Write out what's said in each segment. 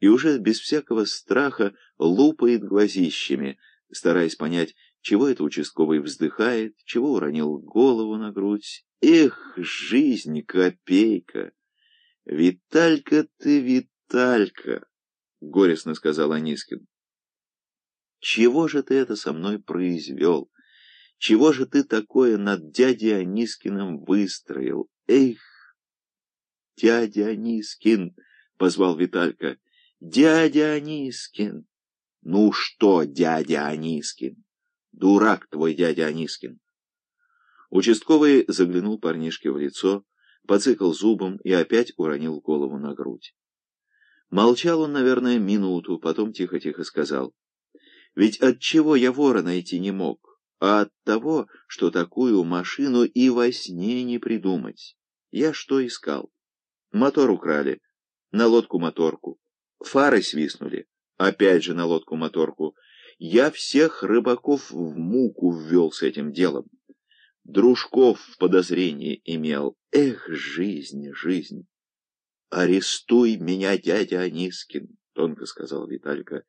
и уже без всякого страха лупает глазищами, стараясь понять, чего это участковый вздыхает, чего уронил голову на грудь. Эх, жизнь, копейка! Виталька ты, Виталька! — горестно сказал Анискин. Чего же ты это со мной произвел? Чего же ты такое над дядей Анискиным выстроил? Эх, дядя Анискин! — позвал Виталька. Дядя Анискин! Ну что, дядя Анискин? Дурак твой дядя Анискин. Участковый заглянул парнишке в лицо, поцикал зубом и опять уронил голову на грудь. Молчал он, наверное, минуту, потом тихо-тихо сказал. Ведь от чего я вора найти не мог, а от того, что такую машину и во сне не придумать. Я что искал? Мотор украли, на лодку-моторку. Фары свистнули, опять же на лодку-моторку. Я всех рыбаков в муку ввел с этим делом. Дружков в подозрении имел. Эх, жизнь, жизнь! «Арестуй меня, дядя Анискин», — тонко сказал Виталька.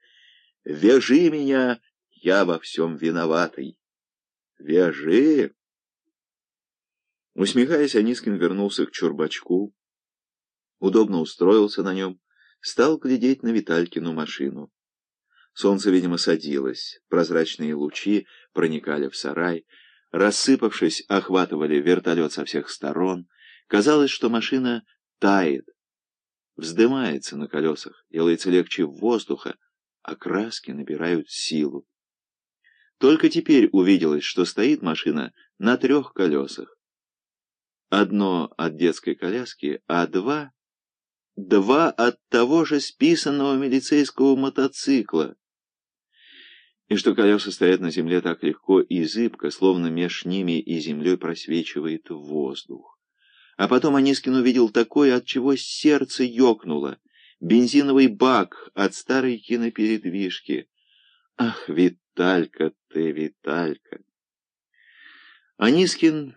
«Вяжи меня, я во всем виноватый». «Вяжи!» Усмехаясь, Анискин вернулся к чурбачку, удобно устроился на нем, стал глядеть на Виталькину машину. Солнце, видимо, садилось, прозрачные лучи проникали в сарай, рассыпавшись, охватывали вертолет со всех сторон. Казалось, что машина тает, вздымается на колесах, делается легче воздуха, а краски набирают силу. Только теперь увиделось, что стоит машина на трех колесах. Одно от детской коляски, а два... Два от того же списанного милицейского мотоцикла. И что колеса стоят на земле так легко и зыбко, словно меж ними и землей просвечивает воздух. А потом Анискин увидел такое, от чего сердце ёкнуло. Бензиновый бак от старой кинопередвижки. Ах, Виталька ты, Виталька! Анискин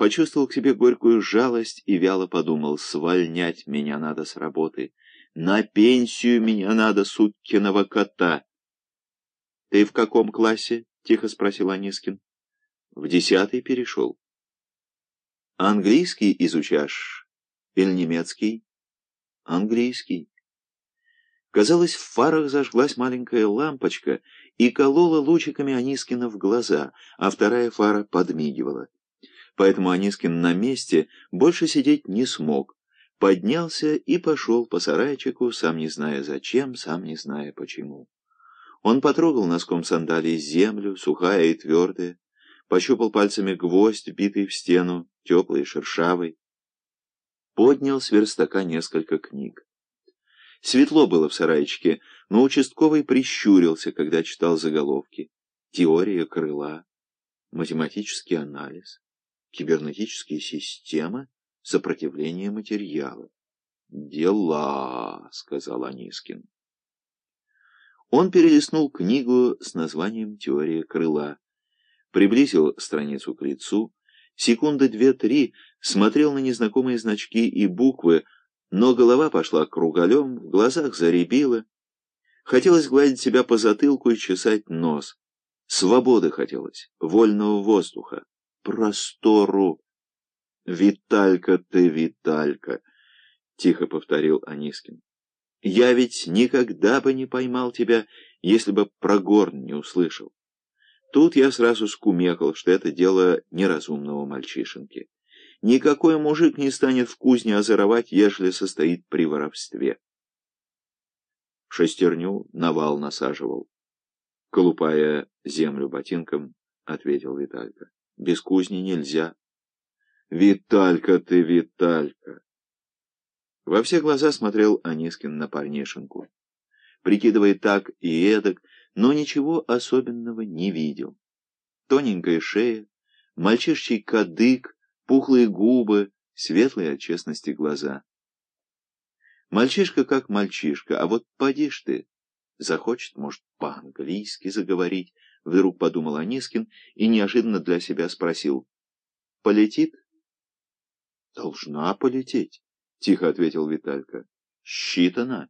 почувствовал к себе горькую жалость и вяло подумал, свольнять меня надо с работы. На пенсию меня надо, сукиного кота. — Ты в каком классе? — тихо спросил Анискин. — В десятый перешел. Английский изучаешь или немецкий? Английский. Казалось, в фарах зажглась маленькая лампочка и колола лучиками Анискина в глаза, а вторая фара подмигивала. Поэтому Анискин на месте больше сидеть не смог. Поднялся и пошел по сарайчику, сам не зная зачем, сам не зная почему. Он потрогал носком сандалии землю, сухая и твердая, пощупал пальцами гвоздь, битый в стену, теплый и шершавый. Поднял с верстака несколько книг. Светло было в сарайчике, но участковый прищурился, когда читал заголовки. Теория крыла, математический анализ, кибернетические системы, сопротивление материала. «Дела», — сказал Анискин. Он перелистнул книгу с названием «Теория крыла», приблизил страницу к лицу, секунды две-три смотрел на незнакомые значки и буквы, но голова пошла круголем, в глазах заребила. Хотелось гладить себя по затылку и чесать нос. Свободы хотелось, вольного воздуха, простору. «Виталька ты, Виталька!» — тихо повторил Анискин. «Я ведь никогда бы не поймал тебя, если бы про горн не услышал. Тут я сразу скумекал, что это дело неразумного мальчишенки. Никакой мужик не станет в кузне озоровать, ежели состоит при воровстве. Шестерню навал насаживал. Колупая землю ботинком, ответил Виталька. Без кузни нельзя. Виталька ты, Виталька! Во все глаза смотрел Анискин на парнишенку. Прикидывая так и эдак, но ничего особенного не видел. Тоненькая шея, мальчишчий кадык, пухлые губы, светлые от честности глаза. Мальчишка как мальчишка, а вот поди ж ты, захочет, может, по-английски заговорить, вдруг подумал Анискин и неожиданно для себя спросил. Полетит? Должна полететь, тихо ответил Виталька. Считано.